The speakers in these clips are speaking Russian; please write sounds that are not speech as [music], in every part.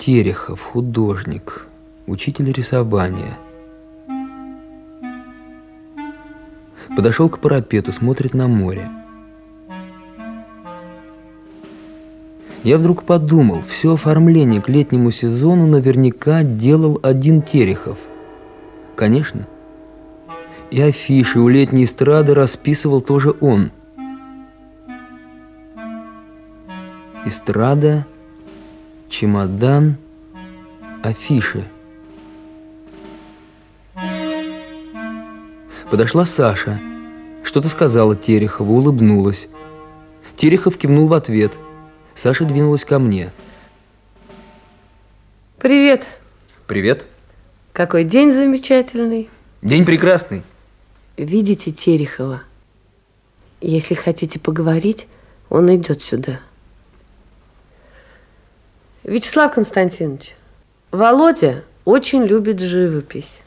Терехов, художник, учитель рисования. Подошел к парапету, смотрит на море. Я вдруг подумал, все оформление к летнему сезону наверняка делал один Терехов. Конечно. И афиши у летней эстрады расписывал тоже он. Эстрада, чемодан, афиши. Подошла Саша. Что-то сказала Терехову, улыбнулась. Терехов кивнул в ответ – Саша двинулась ко мне. Привет. Привет. Какой день замечательный. День прекрасный. Видите Терехова? Если хотите поговорить, он идет сюда. Вячеслав Константинович, Володя очень любит живопись.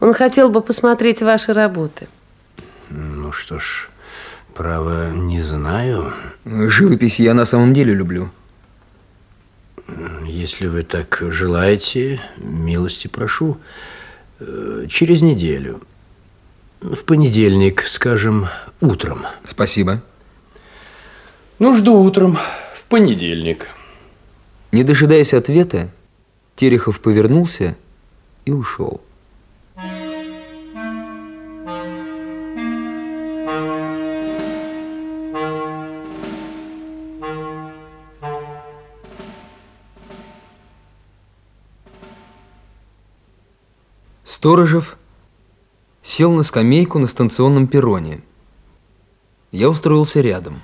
Он хотел бы посмотреть ваши работы. Ну что ж, Право, не знаю. Живопись я на самом деле люблю. Если вы так желаете, милости прошу. Э, через неделю. В понедельник, скажем, утром. Спасибо. Ну, жду утром, в понедельник. Не дожидаясь ответа, Терехов повернулся и ушел. Сторожев сел на скамейку на станционном перроне. Я устроился рядом.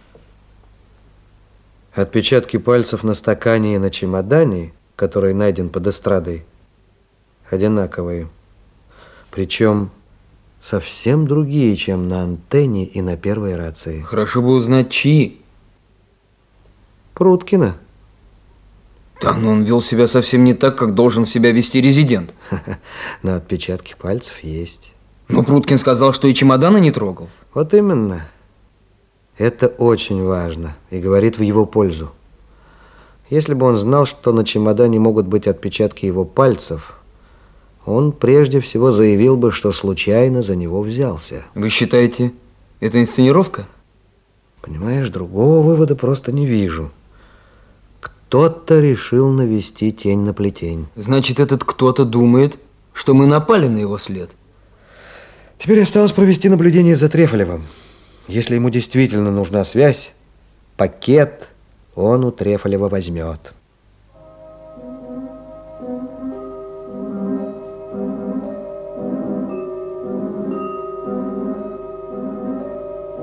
Отпечатки пальцев на стакане и на чемодане, который найден под эстрадой, одинаковые. Причем совсем другие, чем на антенне и на первой рации. Хорошо бы узнать, чьи. Пруткина. Да, но он вел себя совсем не так, как должен себя вести резидент. [laughs] Но отпечатки пальцев есть. Но Пруткин сказал, что и чемодана не трогал. Вот именно. Это очень важно и говорит в его пользу. Если бы он знал, что на чемодане могут быть отпечатки его пальцев, он прежде всего заявил бы, что случайно за него взялся. Вы считаете, это инсценировка? Понимаешь, другого вывода просто не вижу. Кто-то решил навести тень на плетень. Значит, этот кто-то думает, что мы напали на его след. Теперь осталось провести наблюдение за Трефолевым. Если ему действительно нужна связь, пакет он у Трефолева возьмет.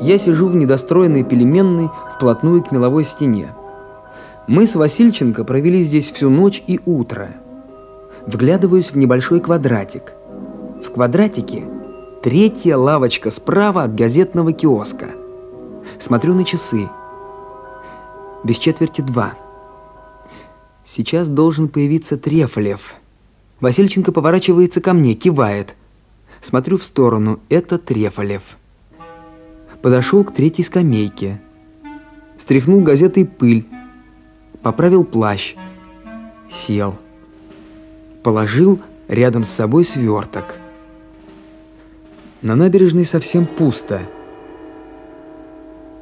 Я сижу в недостроенной пельменной вплотную к меловой стене. Мы с Васильченко провели здесь всю ночь и утро. Вглядываюсь в небольшой квадратик. В квадратике третья лавочка справа от газетного киоска. Смотрю на часы. Без четверти два. Сейчас должен появиться Трефолев. Васильченко поворачивается ко мне, кивает. Смотрю в сторону. Это Трефолев. Подошел к третьей скамейке. Стряхнул газетой пыль поправил плащ, сел, положил рядом с собой сверток. На набережной совсем пусто.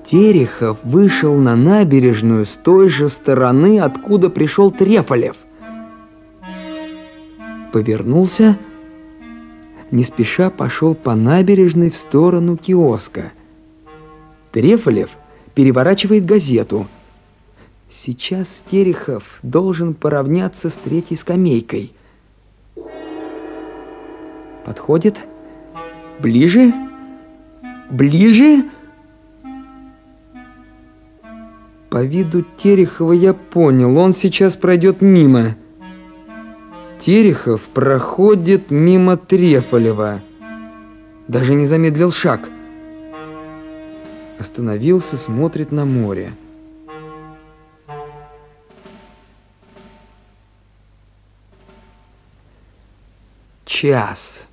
Терехов вышел на набережную с той же стороны, откуда пришел Трефолев. Повернулся, не спеша пошел по набережной в сторону киоска. Трефолев переворачивает газету – Сейчас Терехов должен поравняться с третьей скамейкой. Подходит. Ближе. Ближе. По виду Терехова я понял, он сейчас пройдет мимо. Терехов проходит мимо Трефолева. Даже не замедлил шаг. Остановился, смотрит на море. час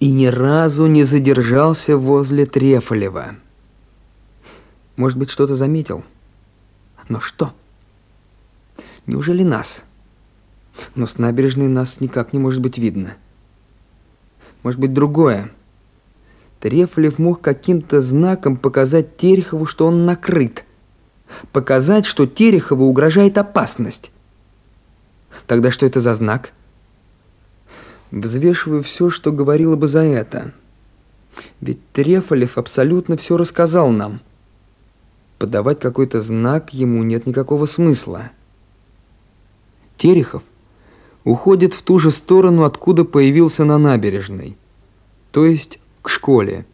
и ни разу не задержался возле Трефолева. Может быть, что-то заметил. Но что? Неужели нас? Но с набережной нас никак не может быть видно. Может быть, другое. Трефлев мог каким-то знаком показать Терехову, что он накрыт. Показать, что Терехову угрожает опасность. Тогда что это за знак? Взвешиваю все, что говорило бы за это. Ведь Трефолев абсолютно все рассказал нам. Подавать какой-то знак ему нет никакого смысла. Терехов уходит в ту же сторону, откуда появился на набережной, то есть к школе.